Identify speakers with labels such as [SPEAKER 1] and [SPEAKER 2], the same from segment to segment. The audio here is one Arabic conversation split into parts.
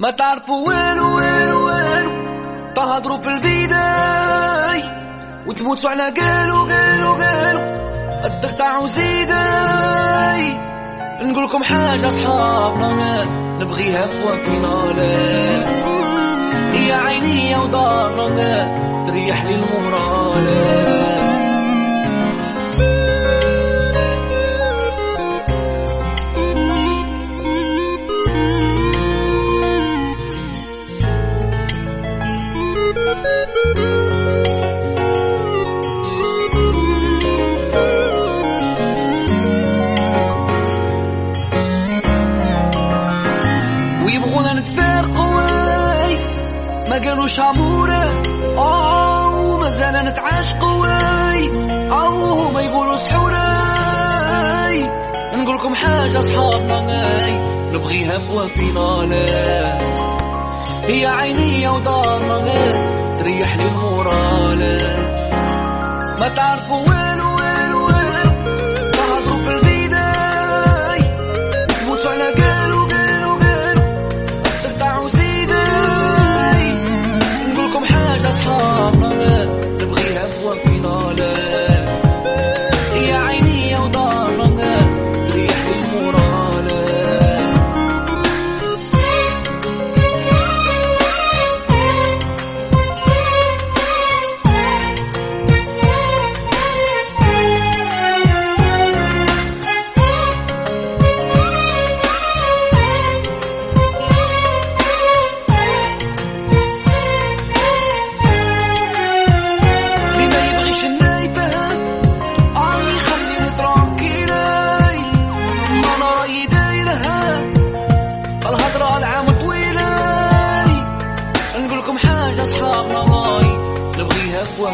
[SPEAKER 1] ما تعرفوا وينو وينو وينو؟ تهضروا في البداي وتموتوا على قالوا قالوا قالوا. الدق تاعو زيداي نقول لكم حاجة صحابنا نبغيها بوكينا يا عيني يا ودارنا تريح لي المورال قالوش عمورة أو مازال نتعاشقوا أو ما يقولوا سحورة. نقول لكم حاجة صحابنا نبغيها بوفينا هي عيني ودارنا تريح لي المورال ما تعرفوا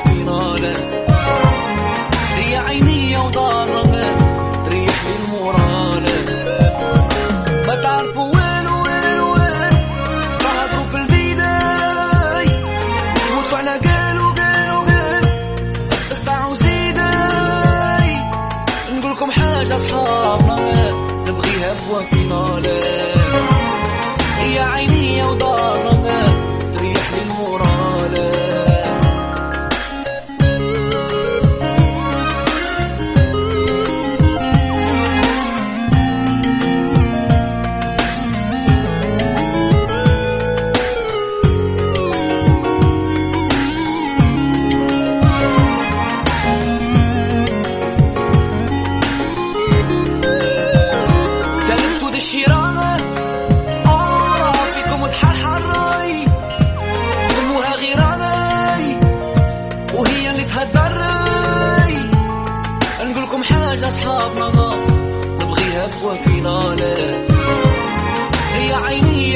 [SPEAKER 1] بوفينا هي عيني تريح لي المورال ما تعرفوا وين وين وين تهضروا في البداي على قالوا قالوا قالوا تقطعوا زيداي نقول لكم حاجة صحابنا نبغيها بوفينا يا عيني ودارنا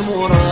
[SPEAKER 1] المراد